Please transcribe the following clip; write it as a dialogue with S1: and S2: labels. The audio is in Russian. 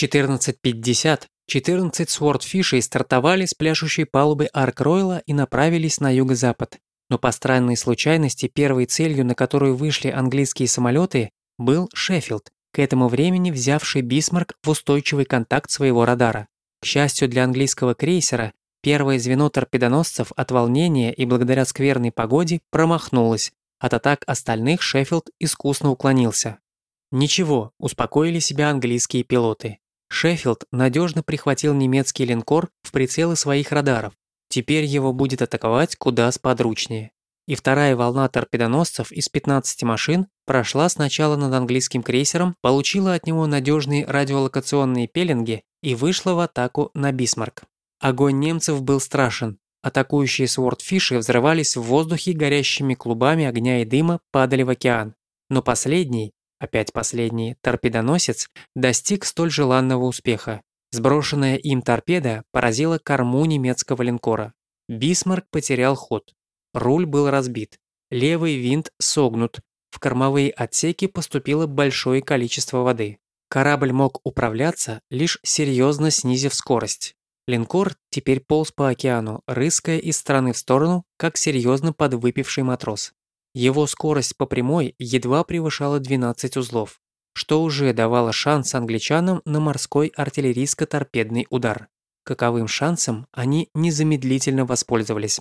S1: 14.50 14 свордфишей стартовали с пляшущей палубы Арк-Ройла и направились на юго-запад. Но по странной случайности первой целью, на которую вышли английские самолеты, был Шеффилд, к этому времени взявший Бисмарк в устойчивый контакт своего радара. К счастью для английского крейсера, первое звено торпедоносцев от волнения и благодаря скверной погоде промахнулось. От атак остальных Шеффилд искусно уклонился. Ничего, успокоили себя английские пилоты. Шеффилд надежно прихватил немецкий линкор в прицелы своих радаров. Теперь его будет атаковать куда сподручнее. И вторая волна торпедоносцев из 15 машин прошла сначала над английским крейсером, получила от него надежные радиолокационные пеленги и вышла в атаку на Бисмарк. Огонь немцев был страшен. Атакующие свордфиши взрывались в воздухе горящими клубами огня и дыма, падали в океан. Но последний, опять последний, торпедоносец достиг столь желанного успеха. Сброшенная им торпеда поразила корму немецкого линкора. Бисмарк потерял ход. Руль был разбит. Левый винт согнут. В кормовые отсеки поступило большое количество воды. Корабль мог управляться, лишь серьезно снизив скорость. Линкор теперь полз по океану, рыская из стороны в сторону, как серьезно подвыпивший матрос. Его скорость по прямой едва превышала 12 узлов, что уже давало шанс англичанам на морской артиллерийско-торпедный удар. Каковым шансом они незамедлительно воспользовались.